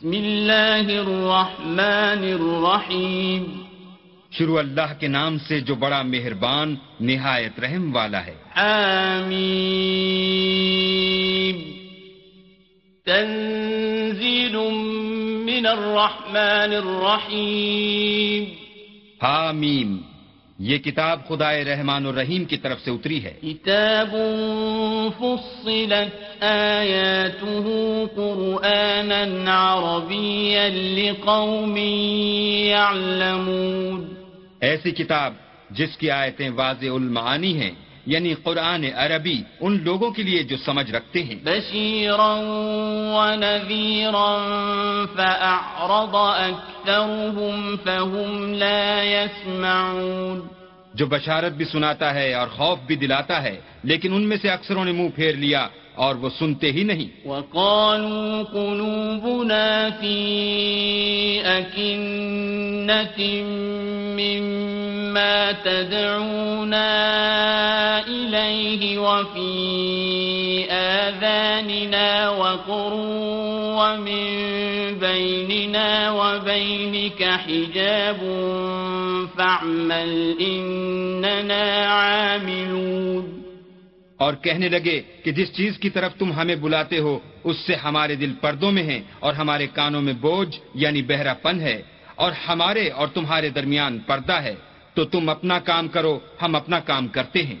بسم اللہ الرحمن الرحیم۔ شروع اللہ کے نام سے جو بڑا مہربان نہایت رحم والا ہے۔ حامیم تنزیل من الرحمن الرحیم۔ حامیم۔ یہ کتاب خدا رحمان الرحیم کی طرف سے اتری ہے۔ کتاب فصلت آیاته قرآنا عربیا لقوم يعلمون ایسی کتاب جس کی آیتیں واضح المعانی ہیں یعنی قرآن عربی ان لوگوں کے لیے جو سمجھ رکھتے ہیں۔ بشیرا ونذیرا فأعرض اکثرهم فهم لا يسمعون جو بشارت بھی سناتا ہے اور خوف بھی دلاتا ہے، لیکن ان میں سے اکثروں نے منہ پھیر لیا اور وہ سنتے ہی نہیں۔ وقالوا قلوبنا في أكنة مما تدعونا إليه وفي آذاننا وقر ومن بيننا وبينك حجاب فاعمل إننا عاملون اور کہنے لگے کہ جس چیز کی طرف تم ہمیں بلاتے ہو، اس سے ہمارے دل پردوں میں ہیں اور ہمارے کانوں میں بوجھ یعنی بہرا پن ہے، اور ہمارے اور تمہارے درمیان پردہ ہے، تو تم اپنا کام کرو، ہم اپنا کام کرتے ہیں۔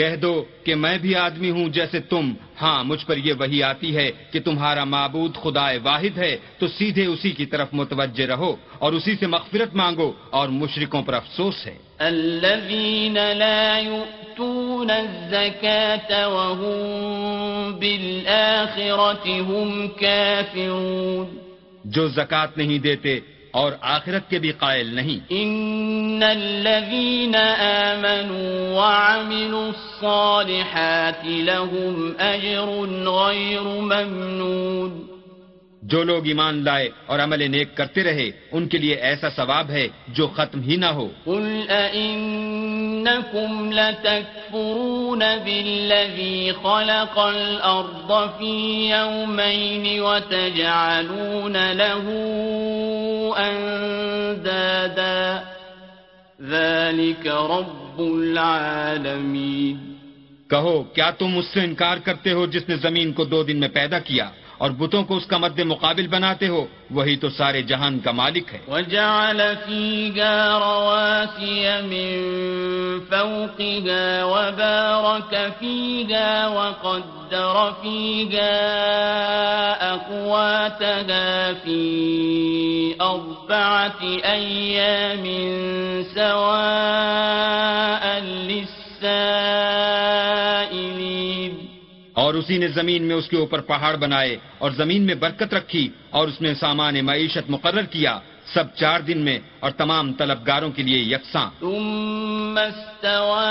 کہہ دو کہ میں بھی آدمی ہوں جیسے تم۔ ہاں مجھ پر یہ وہی آتی ہے کہ تمہارا معبود خدا واحد ہے تو سیدھے اسی کی طرف متوجہ رہو اور اسی سے مغفرت مانگو اور مشرکوں پر افسوس ہے۔ الذين لا يؤتون الزكاة وهم بالآخرة هم كافرون جو زکات نہیں دیتے اور آخرت کے بھی قائل نہیں۔ ان الذين آمنوا وعملوا الصالحات لهم اجر غير ممنون۔ جو لوگ ایمان لائے اور عمل نیک کرتے رہے ان کے لیے ایسا ثواب ہے جو ختم ہی نہ ہو۔ قل أئنكم لتكفرون بالذي خلق الأرض في يومين وتجعلون له أندادا. ذلك رب العالمين. کہو، کیا تم اس سے انکار کرتے ہو جس نے زمین کو دو دن میں پیدا کیا؟ اور بتوں کو اس کا مد مقابل بناتے ہو، وہی تو سارے جہان کا مالک ہے۔ وجعل فيها رواسي من فوقها وبارك فيها وقدر فيها أقواتها في أربعة أيام سواء اسی نے زمین میں اس کے اوپر پہاڑ بنائے اور زمین میں برکت رکھی اور اس میں سامان معیشت مقرر کیا سب چار دن میں اور تمام طلبگاروں کے لیے یکساں۔ ثم استوى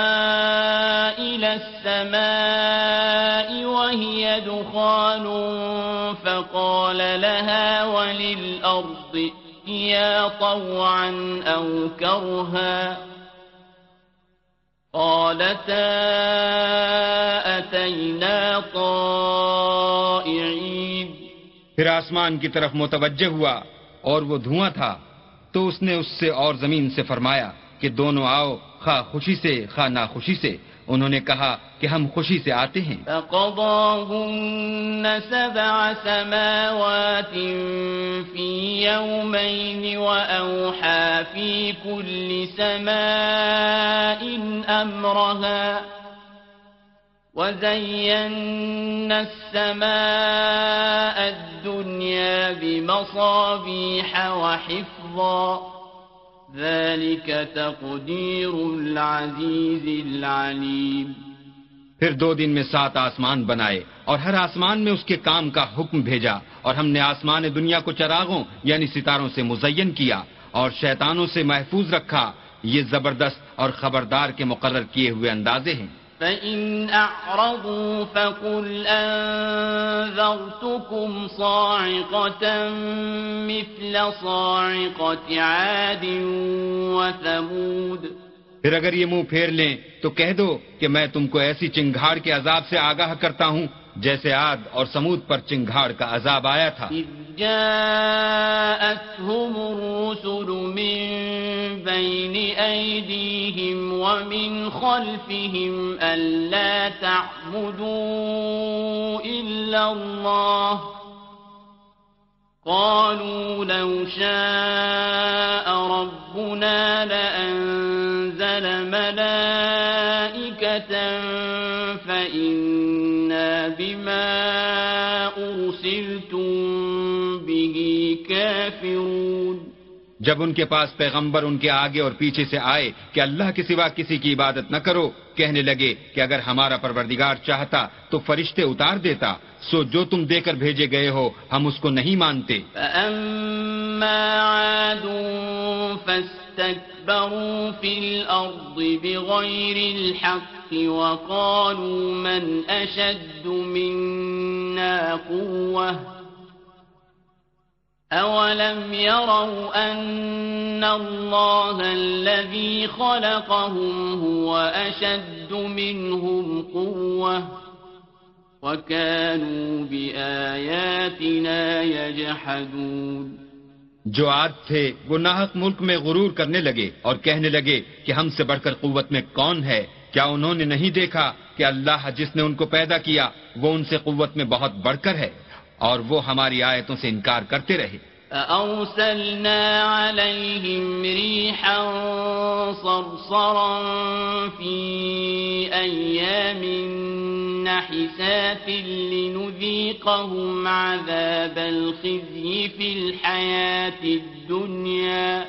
إلى السماء وهي دخان فقال لها وللأرض ائتيا طوعا أو كرها قالتا اتینا طائعين؟ پھر آسمان کی طرف متوجہ ہوا اور وہ دھواں تھا تو اس نے اس سے اور زمین سے فرمایا کہ دونوں آؤ، خواہ خوشی سے، خواہ ناخوشی سے۔ انہوں نے کہا کہ ہم خوشی سے آتے ہیں۔ فقضاهن سبع سماوات في يومين وأوحى في كل سماء أمرها وزينا السماء الدنيا بمصابيح وحفظا ذلك تقدير العزيز العليم۔ پھر دو دن میں سات آسمان بنائے اور ہر آسمان میں اس کے کام کا حکم بھیجا اور ہم نے آسمان دنیا کو چراغوں یعنی ستاروں سے مزین کیا اور شیطانوں سے محفوظ رکھا۔ یہ زبردست اور خبردار کے مقرر کیے ہوئے اندازے ہیں۔ فَإِنْ أَعْرَضُوا فَقُلْ أَنذَرْتُكُمْ صَاعِقَةً مِثْلَ صَاعِقَةِ عَادٍ وَثَمُودَ۔ پھر اگر یہ منہ پھیر لیں تو کہہ دو کہ میں تم کو ایسی چنگھاڑ کے عذاب سے آگاہ کرتا ہوں جیسے آد اور سمود پر چنگھاڑ کا عذاب آیا تھا۔ جاءتهم الرسل من بين أيديهم ومن خلفهم ألا تعبدوا إلا الله. قالوا لو شاء ربنا لأنزل ملائكة جب ان کے پاس پیغمبر ان کے آگے اور پیچھے سے آئے کہ اللہ کے سوا کسی کی عبادت نہ کرو، کہنے لگے کہ اگر ہمارا پروردگار چاہتا تو فرشتے اتار دیتا، سو جو تم دے کر بھیجے گئے ہو، ہم اس کو نہیں مانتے۔ فاستكبروا في الأرض بغير الحق وقالوا من أشد منا قوة أولم يروا أن الله الذي خلقهم هو أشد منهم قوة وكانوا بآياتنا يجحدون جو عاد تھے وہ ناحق ملک میں غرور کرنے لگے اور کہنے لگے کہ ہم سے بڑھ کر قوت میں کون ہے؟ کیا انہوں نے نہیں دیکھا کہ اللہ جس نے ان کو پیدا کیا وہ ان سے قوت میں بہت بڑھ کر ہے؟ اور وہ ہماری آیتوں سے انکار کرتے رہے۔ فأرسلنا عليهم ريحا صرصرا في أيام نحسات لنذيقهم عذاب الخزي في الحياة الدنيا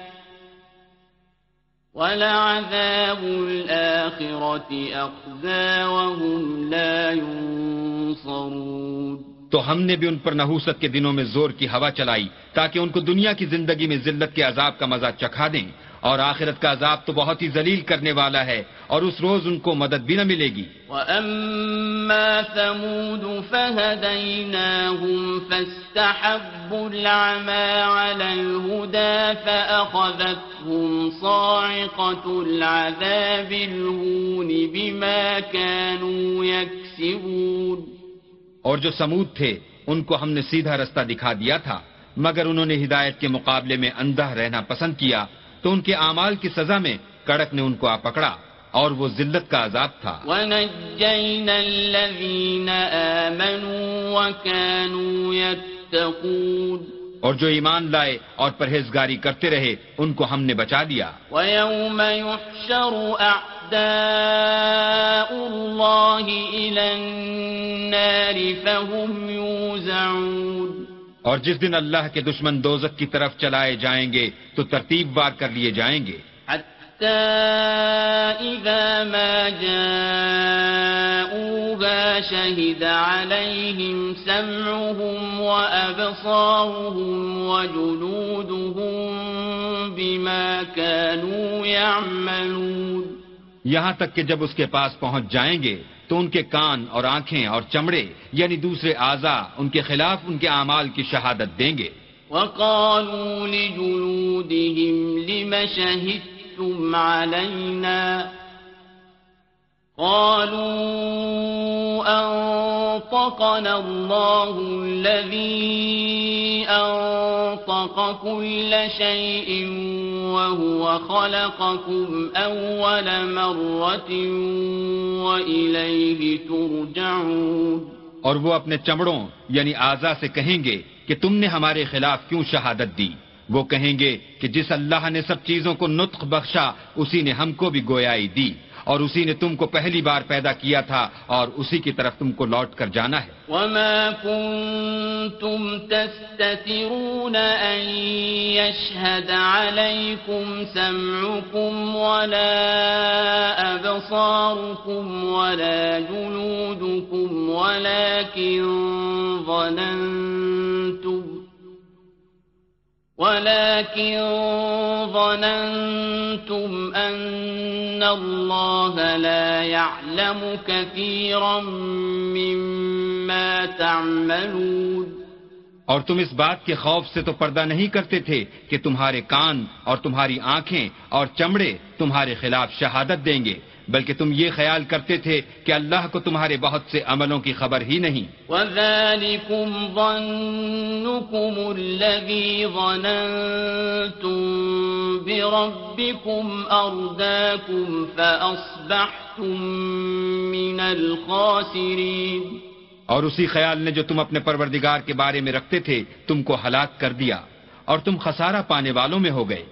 ولعذاب الآخرة أخزى وهم لا ينصرون تو ہم نے بھی ان پر نحوست کے دنوں میں زور کی ہوا چلائی تاکہ ان کو دنیا کی زندگی میں ذلت کے عذاب کا مزہ چکھا دیں اور آخرت کا عذاب تو بہت ہی ذلیل کرنے والا ہے اور اس روز ان کو مدد بھی نہ ملے گی۔ وَأَمَّا ثَمُودُ فَهَدَيْنَاهُمْ فَاسْتَحَبُّوا الْعَمَى عَلَى الْهُدَى فَأَخَذَتْهُمْ صَاعِقَةُ الْعَذَابِ الْهُونِ بِمَا كَانُوا يَكْسِبُونَ اور جو سمود تھے، ان کو ہم نے سیدھا رستہ دکھا دیا تھا، مگر انہوں نے ہدایت کے مقابلے میں اندھا رہنا پسند کیا تو ان کے اعمال کی سزا میں کڑک نے ان کو آ پکڑا اور وہ ذلت کا عذاب تھا۔ اور جو ایمان لائے اور پرہیزگاری کرتے رہے ان کو ہم نے بچا لیا الله إلى النار فهم يوزعون۔ اور جس دن اللہ کے دشمن دوزک کی طرف چلائے جائیں گے تو ترتیب بار کر لیے جائیں گے۔ إذا ما جاءوها شهد عليهم سمعهم وأبصارهم وجلودهم بما كانوا يعملون یہاں تک کہ جب اس کے پاس پہنچ جائیں گے تو ان کے کان اور آنکھیں اور چمڑے یعنی دوسرے اعضا ان کے خلاف ان کے اعمال کی شہادت دیں گے۔ وقالوا لجلودهم لم شهدتم علينا قالوا أنطقنا الله الذي أنطق كل شيء وهو خلقكم أول مرة وإليه ترجعون اور وہ اپنے چمڑوں یعنی آزا سے کہیں گے کہ تم نے ہمارے خلاف کیوں شہادت دی؟ وہ کہیں گے کہ جس اللہ نے سب چیزوں کو نطق بخشا، اسی نے ہم کو بھی گویائی دی، اور اسی نے تم کو پہلی بار پیدا کیا تھا، اور اسی کی طرف تم کو لوٹ کر جانا ہے۔ وما كنتم تستترون ان يشهد عليكم سمعكم ولا ابصاركم ولا جلودكم، ولكن ظننتم ولكن ظننتم أن الله لا يعلم كثيرا مما تعملون اور تم اس بات کے خوف سے تو پردہ نہیں کرتے تھے کہ تمہارے کان اور تمہاری آنکھیں اور چمڑے تمہارے خلاف شہادت دیں گے۔ بلکہ تم یہ خیال کرتے تھے کہ اللہ کو تمہارے بہت سے عملوں کی خبر ہی نہیں۔ وَذَلِكُمْ ظَنُّكُمُ الَّذِي ظَنَنْتُمْ بِرَبِّكُمْ أَرْدَاكُمْ فَأَصْبَحْتُمْ مِنَ الْخَاسِرِينَ۔ اور اسی خیال نے جو تم اپنے پروردگار کے بارے میں رکھتے تھے تم کو ہلاک کر دیا۔ اور تم خسارہ پانے والوں میں ہو گئے۔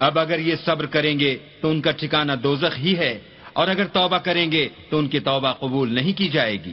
اب اگر یہ صبر کریں گے تو ان کا ٹھکانہ دوزخ ہی ہے اور اگر توبہ کریں گے تو ان کی توبہ قبول نہیں کی جائے گی۔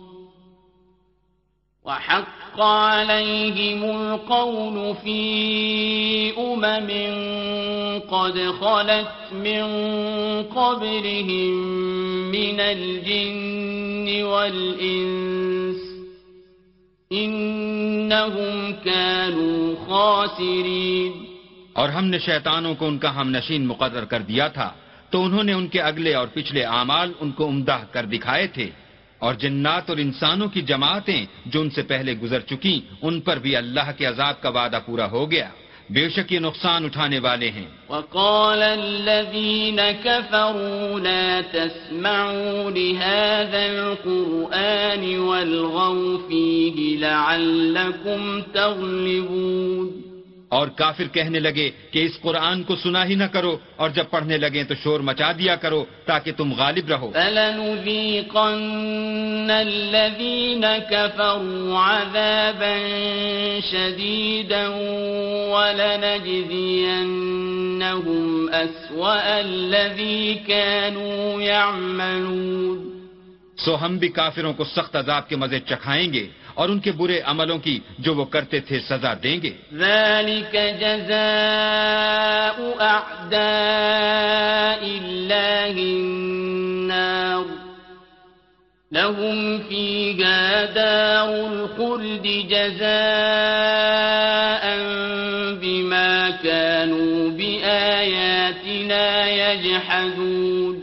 وحق عليهم القول في أمم قد خلت من قبلهم من الجن والإنس إنهم كانوا خاسرين. اور ہم نے شیطانوں کو ان کا ہم نشین مقرر کر دیا تھا تو انہوں نے ان کے اگلے اور پچھلے اعمال ان کو عمدہ کر دکھائے تھے۔ اور جنات اور انسانوں کی جماعتیں جو ان سے پہلے گزر چکی ان پر بھی اللہ کے عذاب کا وعدہ پورا ہو گیا۔ بے شک یہ نقصان اٹھانے والے ہیں۔ وقال الذين كفروا لا تسمعوا لهذا القرآن والغوا فيه لعلكم تغلبون۔ اور کافر کہنے لگے کہ اس قرآن کو سنا ہی نہ کرو اور جب پڑھنے لگے تو شور مچا دیا کرو تاکہ تم غالب رہو۔ سو ہم بھی کافروں کو سخت عذاب کے مزے چکھائیں گے۔ اور ان کے برے عملوں کی جو وہ کرتے تھے سزا دیں گے۔ ذلك جزاء اعداء الله النار۔ لهم فيها دار الخلد جزاء بما كانوا بآياتنا يجحدون۔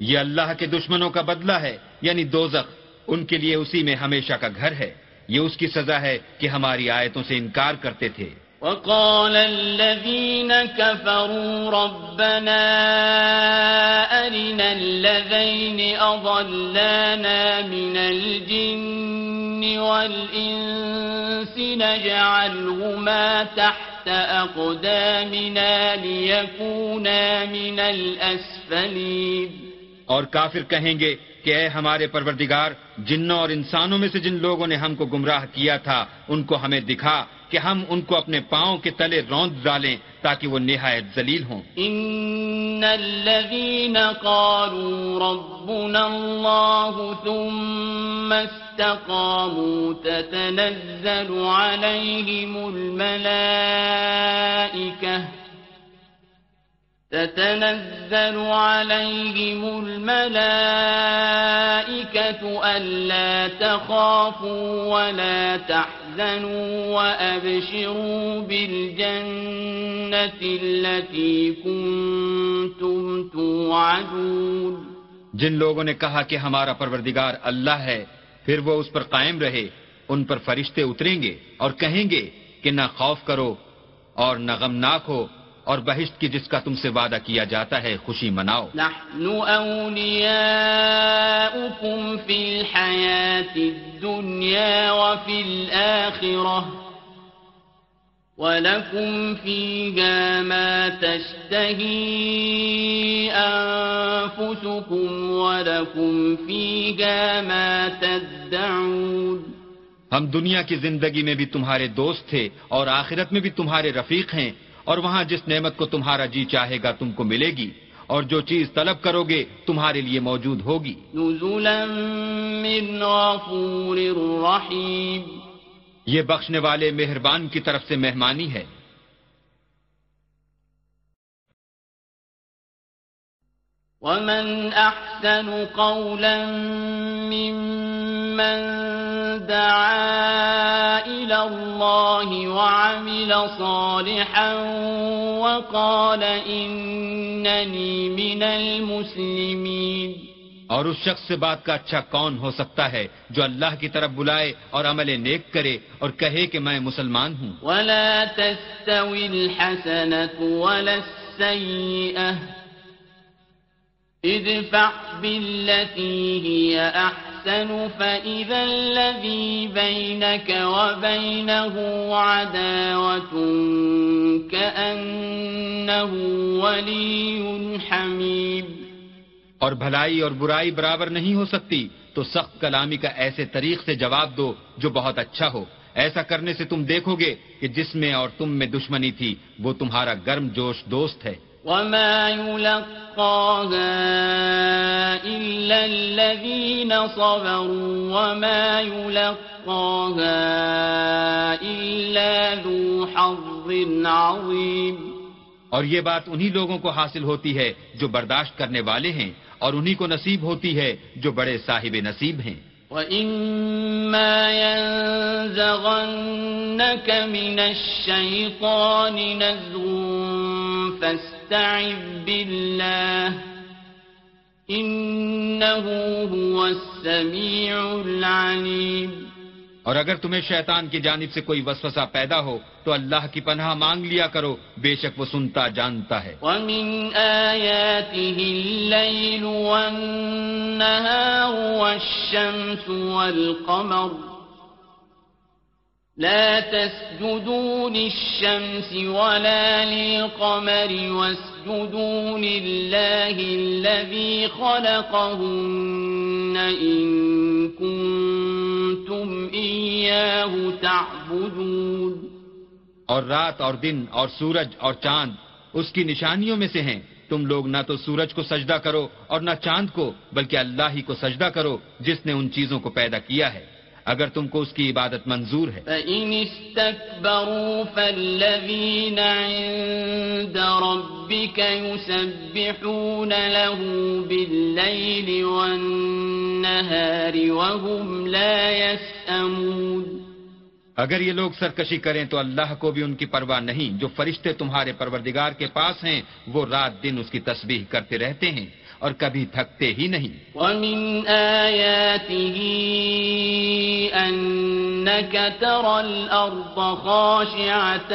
یہ اللہ کے دشمنوں کا بدلہ ہے یعنی دوزخ۔ ان کے لیے اسی میں ہمیشہ کا گھر ہے۔ یہ اس کی سزا ہے کہ ہماری آیتوں سے انکار کرتے تھے۔ وقال الذين كفروا ربنا أرنا الذين أضلانا من الجن والإنس نجعلهما تحت أقدامنا ليكونا من الأسفلين۔ اور کافر کہیں گے کہ اے ہمارے پروردگار، جنوں اور انسانوں میں سے جن لوگوں نے ہم کو گمراہ کیا تھا، ان کو ہمیں دکھا کہ ہم ان کو اپنے پاؤں کے تلے روند ڈالیں تاکہ وہ نہایت ذلیل ہوں۔ ان الذين قالوا ربنا الله ثم استقاموا تتنزل عليهم الملائكه تتنزل عليهم الملائكة ألا تخافوا ولا تحزنوا وأبشروا بالجنة التي كنتم توعدون. جن لوگوں نے کہا کہ ہمارا پروردگار اللہ ہے، پھر وہ اس پر قائم رہے، ان پر فرشتے اتریں گے اور کہیں گے کہ نہ خوف کرو اور نہ غمناک ہو اور بہشت کی جس کا تم سے وعدہ کیا جاتا ہے خوشی مناؤ۔ نحن اولیاؤکم فی الحیات الدنیا وفی الآخرہ ولكم فيها ما تشتهي أنفسكم ولكم فيها ما تدعون۔ ہم دنیا کی زندگی میں بھی تمہارے دوست تھے اور آخرت میں بھی تمہارے رفیق ہیں۔ اور وہاں جس نعمت کو تمہارا جی چاہے گا تم کو ملے گی اور جو چیز طلب کرو گے تمہارے لیے موجود ہوگی۔ نزلا من غفور رحیم۔ یہ بخشنے والے مہربان کی طرف سے مہمانی ہے۔ ومن أحسن قولا ممن دعا إلى الله وعمل صالحا وقال إنني من المسلمين اور اس شخص سے بات کا اچھا کون ہو سکتا ہے جو اللہ کی طرف بلائے اور عمل نیک کرے اور کہے کہ میں مسلمان ہوں؟ ولا تستوي الحسنة ولا السيئة ادفع بالتي هي أحسن، فإذا الذي بينك وبينه عداوة كأنه ولي حميم. اور بھلائی اور برائی برابر نہیں ہو سکتی، تو سخت کلامی کا ایسے طریق سے جواب دو جو بہت اچھا ہو۔ ایسا کرنے سے تم دیکھو گے کہ جس میں اور تم میں دشمنی تھی، وہ تمہارا گرم جوش دوست ہے۔ وما يلقاها إلا الذين صبروا وما يلقاها إلا ذو حظ عظيم۔ اور یہ بات انہی لوگوں کو حاصل ہوتی ہے جو برداشت کرنے والے ہیں اور انہی کو نصیب ہوتی ہے جو بڑے صاحب نصیب ہیں۔ وَإِمَّا يَنزَغَنَّكَ مِنَ الشَّيْطَانِ نَزْغٌ فَاسْتَعِذْ بِاللَّهِ إِنَّهُ هُوَ السَّمِيعُ الْعَلِيمُ اور اگر تمہیں شیطان کی جانب سے کوئی وسوسہ پیدا ہو تو اللہ کی پناہ مانگ لیا کرو بے شک وہ سنتا جانتا ہے۔ وَمِنْ آيَاتِهِ اللَّيْلُ وَالنَّهَارُ وَالشَّمْسُ وَالْقَمَرُ لا تسجدوا للشمس ولا للقمر واسجدوا لله الذي خلقهن إن كنتم إياه تعبدون. اور رات اور دن اور سورج اور چاند اس کی نشانیوں میں سے ہیں۔ تم لوگ نہ تو سورج کو سجدہ کرو اور نہ چاند کو، بلکہ اللہ ہی کو سجدہ کرو، جس نے ان چیزوں کو پیدا کیا ہے۔ اگر تم کو اس کی عبادت منظور ہے۔ فَإِنِ اسْتَكْبَرُوا فَالَّذِينَ عِندَ رَبِّكَ يُسَبِّحُونَ لَهُ بِاللَّيْلِ وَالنَّهَارِ وَهُمْ لَا يَسْأَمُونَ۔ اگر یہ لوگ سرکشی کریں تو اللہ کو بھی ان کی پرواہ نہیں۔ جو فرشتے تمہارے پروردگار کے پاس ہیں وہ رات دن اس کی تسبیح کرتے رہتے ہیں۔ اور کبھی تھکتے ہی نہیں۔ وَمِنْ آيَاتِهِ أَنَّكَ تَرَى الْأَرْضَ خَاشِعَةً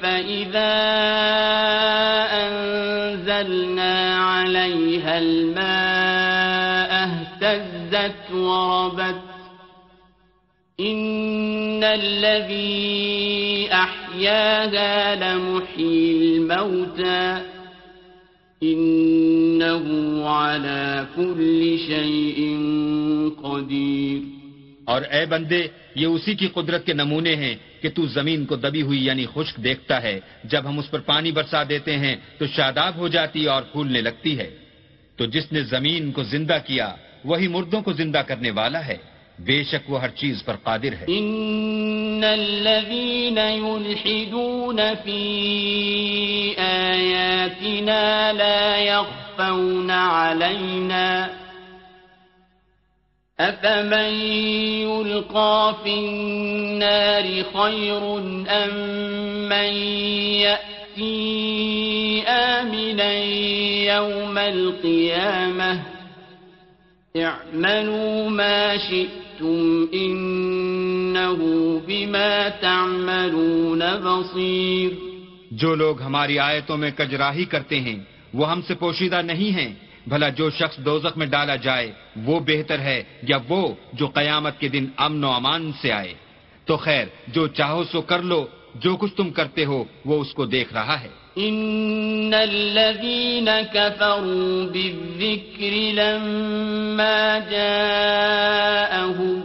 فَإِذَا أَنزَلْنَا عَلَيْهَا الْمَاءَ اهْتَزَّتْ وَرَبَتْ إِنَّ الَّذِي أَحْيَاهَا لَمُحْيِي الْمَوْتَى إِنَّهُ عَلَى كُلِّ شَيْءٍ قَدِيرٌ۔ اور اے بندے، یہ اسی کی قدرت کے نمونے ہیں کہ تو زمین کو دبی ہوئی یعنی خشک دیکھتا ہے۔ جب ہم اس پر پانی برسا دیتے ہیں تو شاداب ہو جاتی اور پھولنے لگتی ہے۔ تو جس نے زمین کو زندہ کیا، وہی مردوں کو زندہ کرنے والا ہے۔ بے شک وہ ہر چیز پر قادر ہے۔ ان الذين يلحدون في آياتنا لا يخفون علينا أفمن يلقى في النار خير أم من يأتي آمنا يوم القيامة اعملوا ما شئتم إنه بما تعملون بصير جو لوگ ہماری آیتوں میں کجراہی کرتے ہیں، وہ ہم سے پوشیدہ نہیں ہیں۔ بھلا جو شخص دوزخ میں ڈالا جائے، وہ بہتر ہے یا وہ جو قیامت کے دن امن و امان سے آئے۔ تو خیر، جو چاہو سو کر لو، جو کچھ تم کرتے ہو، وہ اس کو دیکھ رہا ہے۔ إن الذين كفروا بالذكر لما جاءهم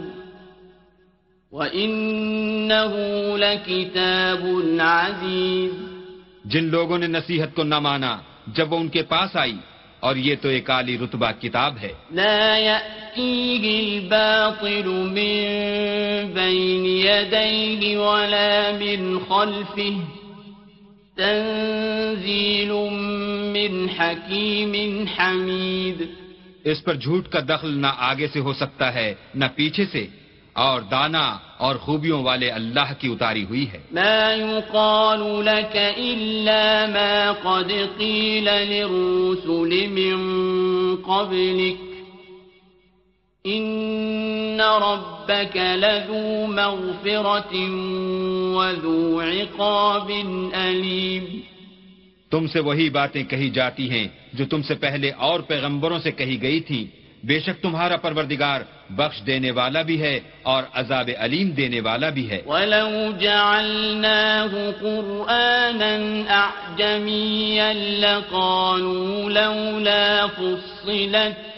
وَإِنَّهُ لَكِتَابٌ عَزِيزٌ جن لوگوں نے نصیحت کو نہ مانا جب وہ ان کے پاس آئی اور یہ تو ایک عالی رتبہ کتاب ہے۔ لا يأتيه الباطل من بين يديه ولا من خلفه تنزيل من حكيم حميد۔ اس پر جھوٹ کا دخل نہ آگے سے ہو سکتا ہے نہ پیچھے سے اور دانا اور خوبیوں والے اللہ کی اتاری ہوئی ہے۔ ما يقال لك إلا ما قد قيل للرسل من قبلك۔ إن ربك لذو مغفرة وذو عقاب أليم تم سے وہی باتیں کہی جاتی ہیں جو تم سے پہلے اور پیغمبروں سے کہی گئی تھی۔ بے شک تمہارا پروردگار بخش دینے والا بھی ہے اور عذاب علیم دینے والا بھی ہے۔ وَلَوْ جَعَلْنَاهُ قُرْآنًا أَعْجَمِيًّا لَقَالُوا لَوْلَا فُصِّلَتْ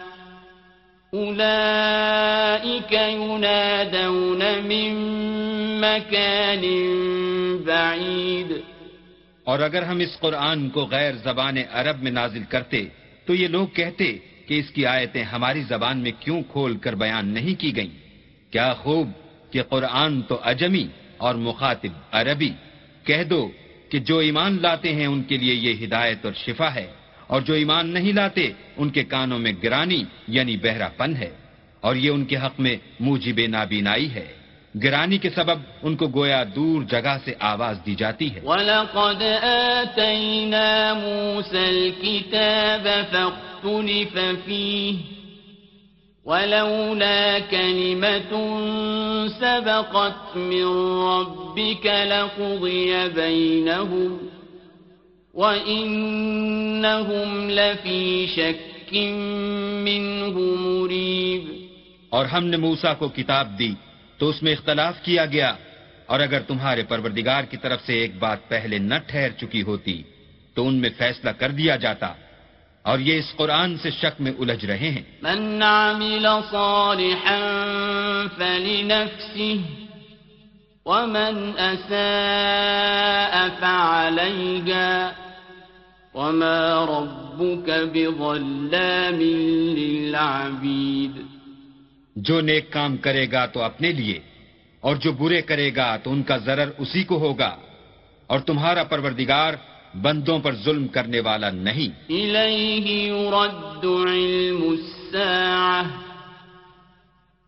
أولئك ينادون من مكان بعيد. اور اگر ہم اس قرآن کو غیر زبان عرب میں نازل کرتے، تو یہ لوگ کہتے کہ اس کی آیتیں ہماری زبان میں کیوں کھول کر بیان نہیں کی گئیں؟ کیا خوب کہ قرآن تو اجمی اور مخاطب عربی. کہہ دو کہ جو ایمان لاتے ہیں، ان کے لیے یہ ہدایت اور شفا ہے۔ اور جو ایمان نہیں لاتے، ان کے کانوں میں گرانی یعنی بہرا پن ہے، اور یہ ان کے حق میں موجب نابینائی ہے۔ گرانی کے سبب ان کو گویا دور جگہ سے آواز دی جاتی ہے۔ وَلَقَدْ آتَيْنَا مُوسَى الْكِتَابَ فَاخْتُلِفَ فِيهِ، وَلَوْلَا كَلِمَةٌ سَبَقَتْ مِنْ رَبِّكَ لَقُضِيَ بَيْنَهُمْ وَإِنَّهُمْ لَفِي شَكٍّ مِّنْهُ مُرِيبٍ۔ اور ہم نے موسیٰ کو کتاب دی تو اس میں اختلاف کیا گیا۔ اور اگر تمہارے پروردگار کی طرف سے ایک بات پہلے نہ ٹھہر چکی ہوتی تو ان میں فیصلہ کر دیا جاتا۔ اور یہ اس قرآن سے شک میں الجھ رہے ہیں۔ من عمل صالحا فلنفسه ومن أساء فعليها وما ربك بظلام للعبيد جو نیک کام کرے گا تو اپنے لیے اور جو برے کرے گا تو ان کا ضرر اسی کو ہوگا اور تمہارا پروردگار بندوں پر ظلم کرنے والا نہیں۔ يرد علم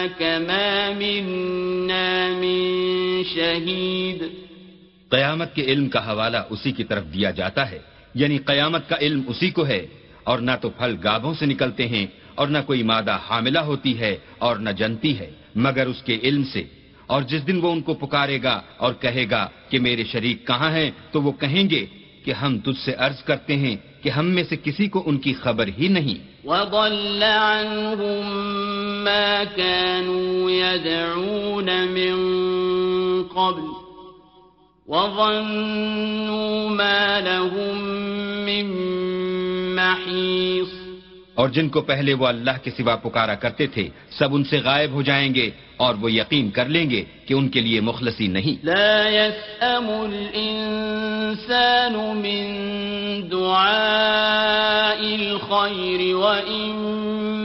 آذناك منا من شهيد قیامت کے علم کا حوالہ اسی کی طرف دیا جاتا ہے یعنی قیامت کا علم اسی کو ہے، اور نہ تو پھل گابوں سے نکلتے ہیں، اور نہ کوئی مادہ حاملہ ہوتی ہے اور نہ جنتی ہے، مگر اس کے علم سے۔ اور جس دن وہ ان کو پکارے گا اور کہے گا کہ میرے شریک کہاں ہیں، تو وہ کہیں گے کہ ہم تجھ سے عرض کرتے ہیں کہ ہم میں سے کسی کو ان کی خبر ہی نہیں۔ وضل عنهم ما كانوا يدعون من قبل وظنوا ما لهم من محيص اور جن کو پہلے وہ اللہ کے سوا پکارا کرتے تھے سب ان سے غائب ہو جائیں گے اور وہ یقین کر لیں گے کہ ان کے لیے مخلصی نہیں۔ لا يسأم الإنسان من دعاء الخير وإن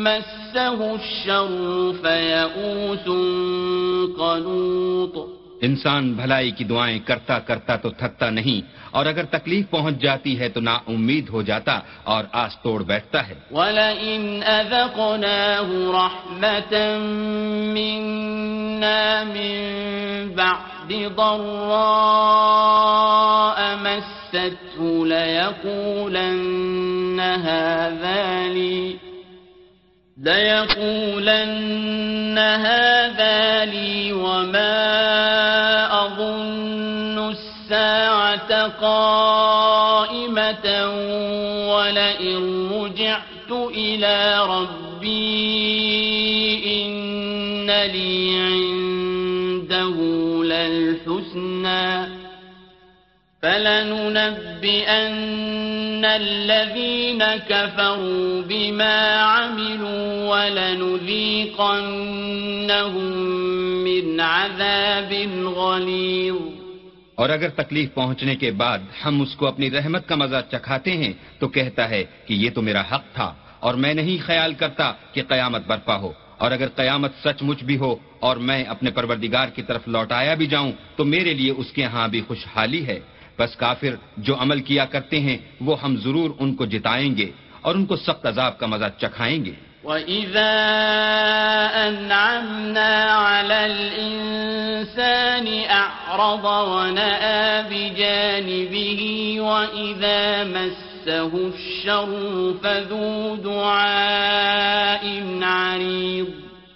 مسه الشر فيئوس قنوط انسان بھلائی کی دعائیں کرتا کرتا تو تھکتا نہیں، اور اگر تکلیف پہنچ جاتی ہے تو نا امید ہو جاتا اور آس توڑ بیٹھتا ہے۔ وَلَئِنْ أَذَقْنَاهُ رَحْمَةً مِنَّا مِن بَعْدِ ضَرَّاءَ مَسَّتْهُ لَيَقُولَنَّ هَذَا لِي ليقولن هذا لي وما أظن الساعة قائمة ولئن رجعت إلى ربي إن لي عنده للحسنى فلننبئن الذين كفروا بما عملوا ولنذيقنهم من عذاب غليظ۔ اور اگر تکلیف پہنچنے کے بعد ہم اس کو اپنی رحمت کا مزہ چکھاتے ہیں، تو کہتا ہے کہ یہ تو میرا حق تھا، اور میں نہیں خیال کرتا کہ قیامت برپا ہو۔ اور اگر قیامت سچ مچ بھی ہو اور میں اپنے پروردگار کی طرف لوٹایا بھی جاؤں، تو میرے لیے اس کے ہاں بھی خوشحالی ہے۔ بس کافر جو عمل کیا کرتے ہیں وہ ہم ضرور ان کو جتائیں گے اور ان کو سخت عذاب کا مزہ چکھائیں گے۔ وَإِذَا أَنْعَمْنَا عَلَى الْإِنسَانِ أَعْرَضَ وَنَأَى بِجَانِبِهِ وَإِذَا مَسَّهُ الشَّرُّ فَذُو دُعَاءٍ عَرِيضٍ۔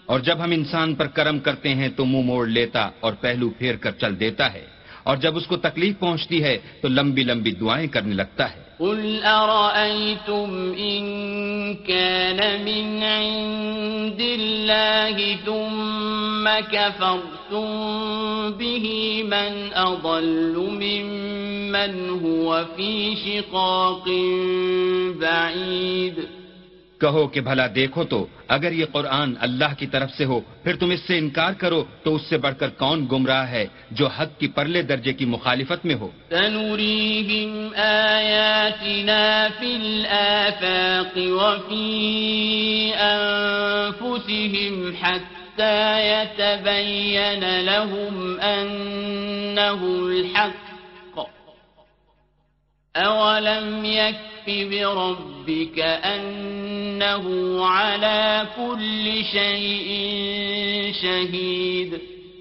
اور جب ہم انسان پر کرم کرتے ہیں تو منہ موڑ لیتا اور پہلو پھیر کر چل دیتا ہے۔ اور جب اس کو تکلیف پہنچتی ہے تو لمبی لمبی دعائیں کرنے لگتا ہے۔ قل أرأيتم إن كان من عند الله ثم كفرتم به من أضل ممن هو في شقاق بعيد۔ کہو کہ بھلا دیکھو تو، اگر یہ قرآن اللہ کی طرف سے ہو، پھر تم اس سے انکار کرو تو اس سے بڑھ کر کون گمراہ ہے جو حق کی پرلے درجے کی مخالفت میں ہو؟ سنريهم آياتنا في الآفاق وفي أنفسهم حتى يتبين لهم أنه الحق. أولم يكف بربك أنه على كل شيء شهيد.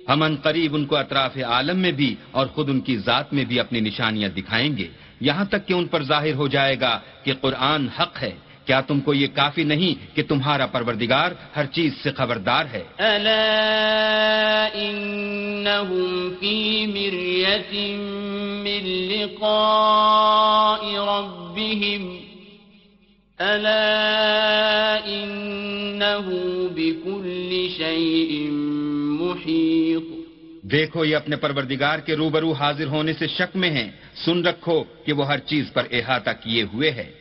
ہم ان قریب ان کو اطراف عالم میں بھی اور خود ان کی ذات میں بھی اپنی نشانیاں دکھائیں گے۔ یہاں تک کہ ان پر ظاہر ہو جائے گا کہ قرآن حق ہے۔ کیا تم کو یہ کافی نہیں کہ تمہارا پروردگار ہر چیز سے خبردار ہے؟ ألا إنهم في مرية من لقاء ربهم بكل شيء محيط دیکھو یہ اپنے پروردگار کے روبرو حاضر ہونے سے شک میں ہیں۔ سن رکھو کہ وہ ہر چیز پر احاطہ کیے ہوئے ہے۔